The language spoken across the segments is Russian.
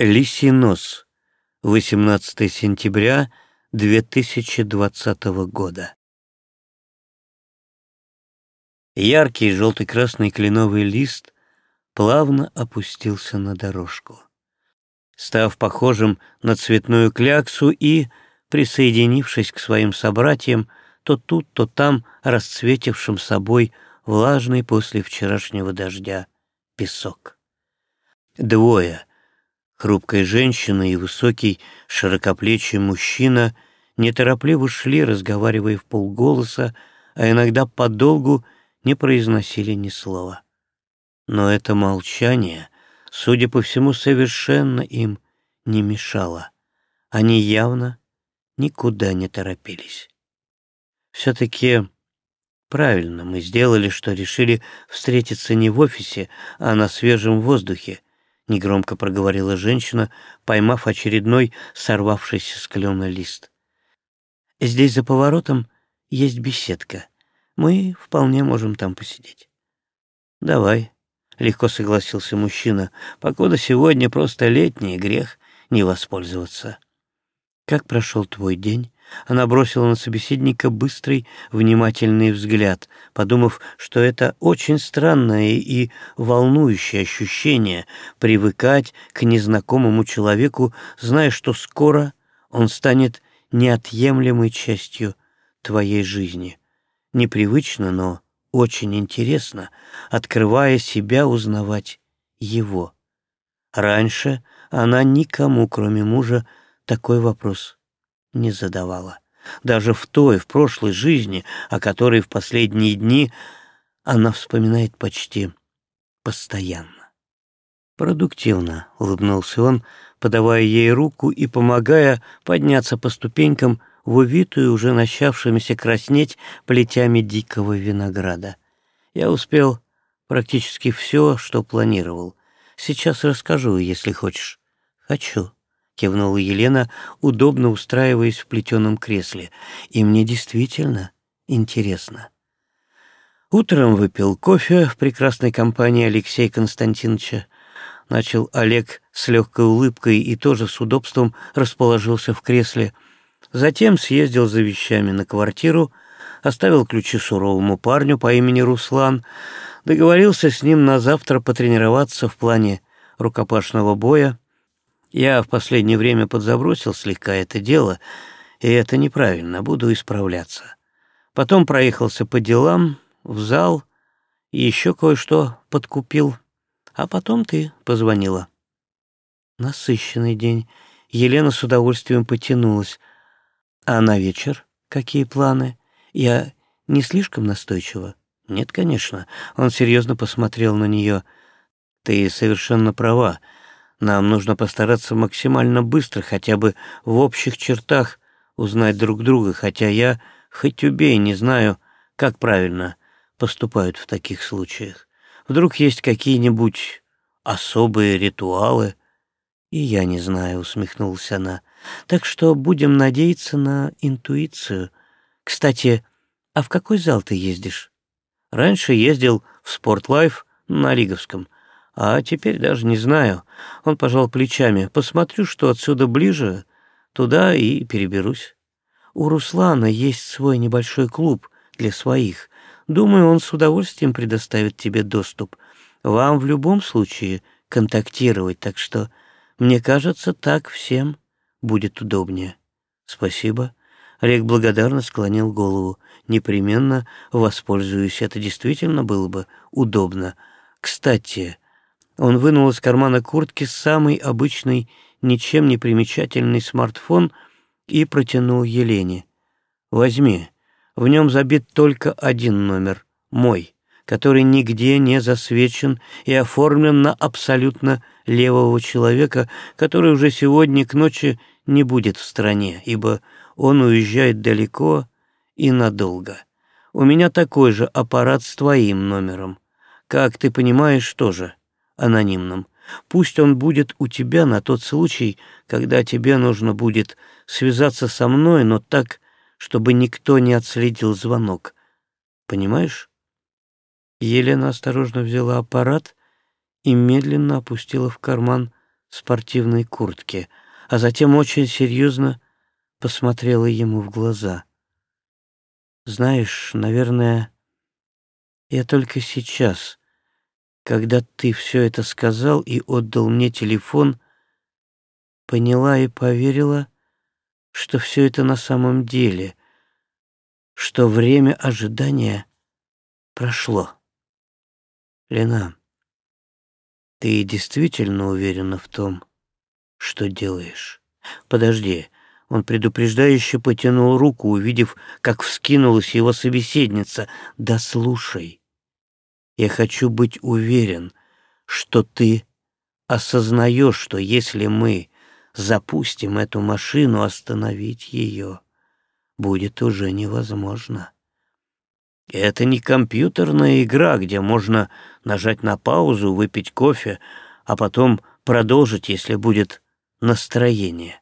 Лисий нос. 18 сентября 2020 года. Яркий желтый-красный кленовый лист плавно опустился на дорожку, став похожим на цветную кляксу и, присоединившись к своим собратьям, то тут, то там расцветившим собой влажный после вчерашнего дождя песок. Двое — Хрупкая женщина и высокий, широкоплечий мужчина неторопливо шли, разговаривая в полголоса, а иногда подолгу не произносили ни слова. Но это молчание, судя по всему, совершенно им не мешало. Они явно никуда не торопились. Все-таки правильно мы сделали, что решили встретиться не в офисе, а на свежем воздухе, — негромко проговорила женщина, поймав очередной сорвавшийся с клена лист. «Здесь за поворотом есть беседка. Мы вполне можем там посидеть». «Давай», — легко согласился мужчина, — «покуда сегодня просто летний грех не воспользоваться». «Как прошел твой день?» Она бросила на собеседника быстрый, внимательный взгляд, подумав, что это очень странное и волнующее ощущение — привыкать к незнакомому человеку, зная, что скоро он станет неотъемлемой частью твоей жизни. Непривычно, но очень интересно, открывая себя, узнавать его. Раньше она никому, кроме мужа, такой вопрос не задавала. Даже в той, в прошлой жизни, о которой в последние дни она вспоминает почти постоянно. «Продуктивно», — улыбнулся он, подавая ей руку и помогая подняться по ступенькам в увитую, уже начавшимися краснеть плетями дикого винограда. «Я успел практически все, что планировал. Сейчас расскажу, если хочешь». «Хочу», кивнула Елена, удобно устраиваясь в плетеном кресле. И мне действительно интересно. Утром выпил кофе в прекрасной компании Алексея Константиновича. Начал Олег с легкой улыбкой и тоже с удобством расположился в кресле. Затем съездил за вещами на квартиру, оставил ключи суровому парню по имени Руслан, договорился с ним на завтра потренироваться в плане рукопашного боя, я в последнее время подзабросил слегка это дело, и это неправильно, буду исправляться. Потом проехался по делам, в зал, и еще кое-что подкупил. А потом ты позвонила. Насыщенный день. Елена с удовольствием потянулась. А на вечер какие планы? Я не слишком настойчива? Нет, конечно. Он серьезно посмотрел на нее. Ты совершенно права. Нам нужно постараться максимально быстро, хотя бы в общих чертах, узнать друг друга, хотя я, хоть убей, не знаю, как правильно поступают в таких случаях. Вдруг есть какие-нибудь особые ритуалы? И я не знаю, усмехнулась она. Так что будем надеяться на интуицию. Кстати, а в какой зал ты ездишь? Раньше ездил в Спортлайф на Лиговском — а теперь даже не знаю. Он пожал плечами. Посмотрю, что отсюда ближе, туда и переберусь. У Руслана есть свой небольшой клуб для своих. Думаю, он с удовольствием предоставит тебе доступ. Вам в любом случае контактировать, так что, мне кажется, так всем будет удобнее. Спасибо. Олег благодарно склонил голову. Непременно воспользуюсь. Это действительно было бы удобно. Кстати, он вынул из кармана куртки самый обычный, ничем не примечательный смартфон и протянул Елене. «Возьми. В нем забит только один номер — мой, который нигде не засвечен и оформлен на абсолютно левого человека, который уже сегодня к ночи не будет в стране, ибо он уезжает далеко и надолго. У меня такой же аппарат с твоим номером. Как ты понимаешь, тоже анонимным. Пусть он будет у тебя на тот случай, когда тебе нужно будет связаться со мной, но так, чтобы никто не отследил звонок. Понимаешь? Елена осторожно взяла аппарат и медленно опустила в карман спортивной куртке, а затем очень серьезно посмотрела ему в глаза. «Знаешь, наверное, я только сейчас, когда ты все это сказал и отдал мне телефон, поняла и поверила, что все это на самом деле, что время ожидания прошло. Лена, ты действительно уверена в том, что делаешь? Подожди, он предупреждающе потянул руку, увидев, как вскинулась его собеседница. «Да слушай, я хочу быть уверен, что ты осознаешь, что если мы запустим эту машину, остановить ее будет уже невозможно. Это не компьютерная игра, где можно нажать на паузу, выпить кофе, а потом продолжить, если будет настроение.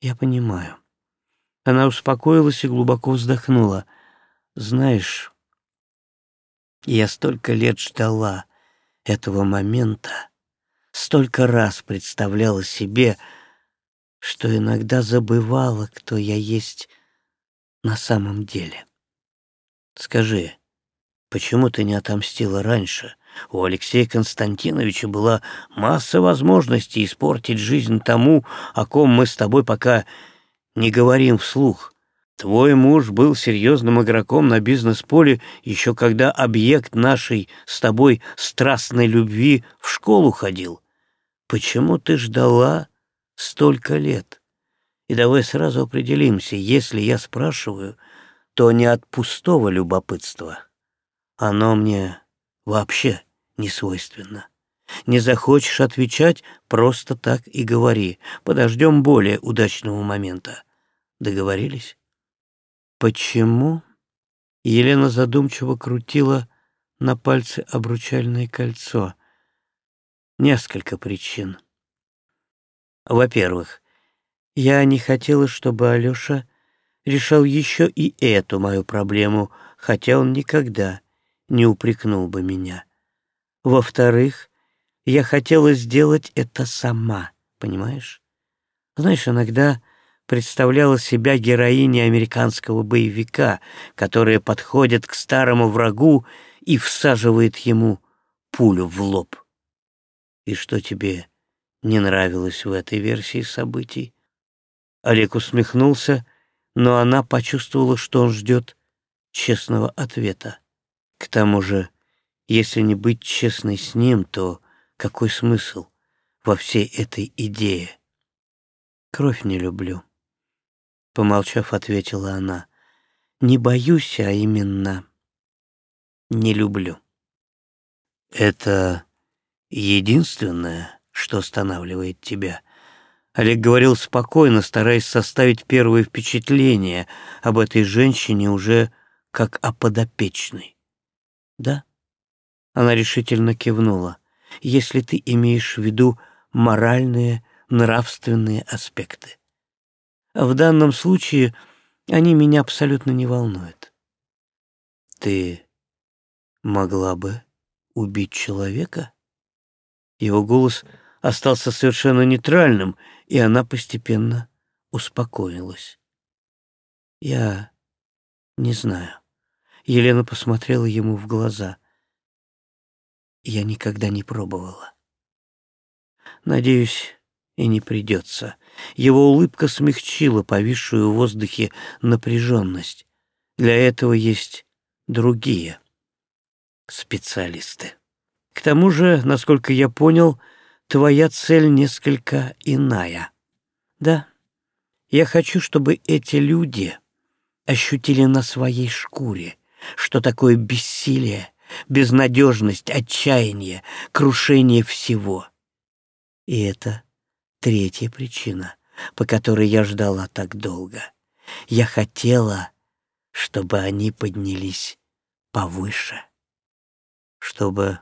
Я понимаю. Она успокоилась и глубоко вздохнула. Знаешь, я столько лет ждала этого момента, столько раз представляла себе, что иногда забывала, кто я есть на самом деле. Скажи, почему ты не отомстила раньше? У Алексея Константиновича была масса возможностей испортить жизнь тому, о ком мы с тобой пока не говорим вслух. Твой муж был серьезным игроком на бизнес-поле еще когда объект нашей с тобой страстной любви в школу ходил. Почему ты ждала столько лет? И давай сразу определимся, если я спрашиваю, то не от пустого любопытства. Оно мне вообще не свойственно. Не захочешь отвечать, просто так и говори. Подождем более удачного момента. Договорились? Почему? Елена задумчиво крутила на пальце обручальное кольцо. Несколько причин. Во-первых, я не хотела, чтобы Алёша решал еще и эту мою проблему, хотя он никогда не упрекнул бы меня. Во-вторых, я хотела сделать это сама, понимаешь? Знаешь, иногда представляла себя героиней американского боевика, которая подходит к старому врагу и всаживает ему пулю в лоб. И что тебе не нравилось в этой версии событий? Олег усмехнулся, но она почувствовала, что он ждет честного ответа. К тому же если не быть честной с ним, то какой смысл во всей этой идее? Кровь не люблю. Помолчав, ответила она. Не боюсь, а именно не люблю. Это единственное, что останавливает тебя. Олег говорил спокойно, стараясь составить первое впечатление об этой женщине уже как о подопечной. Да? Она решительно кивнула. «Если ты имеешь в виду моральные, нравственные аспекты. В данном случае они меня абсолютно не волнуют. Ты могла бы убить человека?» Его голос остался совершенно нейтральным, и она постепенно успокоилась. «Я не знаю». Елена посмотрела ему в глаза — я никогда не пробовала. Надеюсь, и не придется. Его улыбка смягчила повисшую в воздухе напряженность. Для этого есть другие специалисты. К тому же, насколько я понял, твоя цель несколько иная. Да, я хочу, чтобы эти люди ощутили на своей шкуре, что такое бессилие безнадежность, отчаяние, крушение всего. И это третья причина, по которой я ждала так долго. Я хотела, чтобы они поднялись повыше, чтобы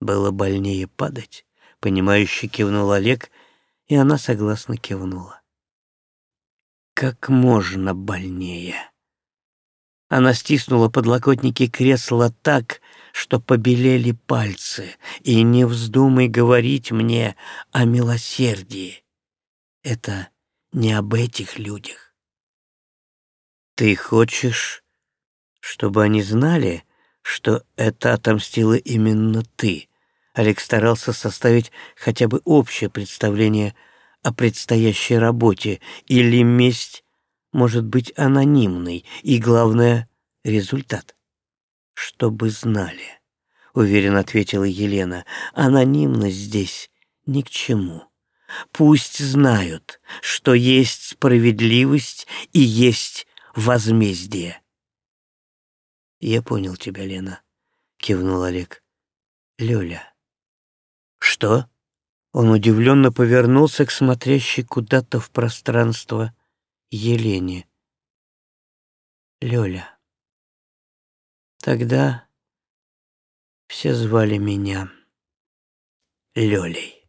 было больнее падать, понимающе кивнул Олег, и она согласно кивнула. Как можно больнее. Она стиснула подлокотники кресла так, что побелели пальцы. И не вздумай говорить мне о милосердии. Это не об этих людях. Ты хочешь, чтобы они знали, что это отомстила именно ты? Алекс старался составить хотя бы общее представление о предстоящей работе, или месть может быть анонимной, и, главное, результат. Чтобы знали, — уверенно ответила Елена, — анонимность здесь ни к чему. Пусть знают, что есть справедливость и есть возмездие. «Я понял тебя, Лена», — кивнул Олег. «Лёля». «Что?» Он удивленно повернулся к смотрящей куда-то в пространство Елене. Лёля. Тогда все звали меня Лёлей.